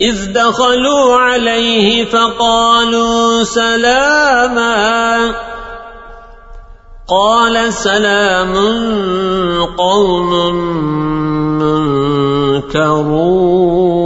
إذ دخلوا عليه فقالوا سلاما. قال سلام قوم منكرون.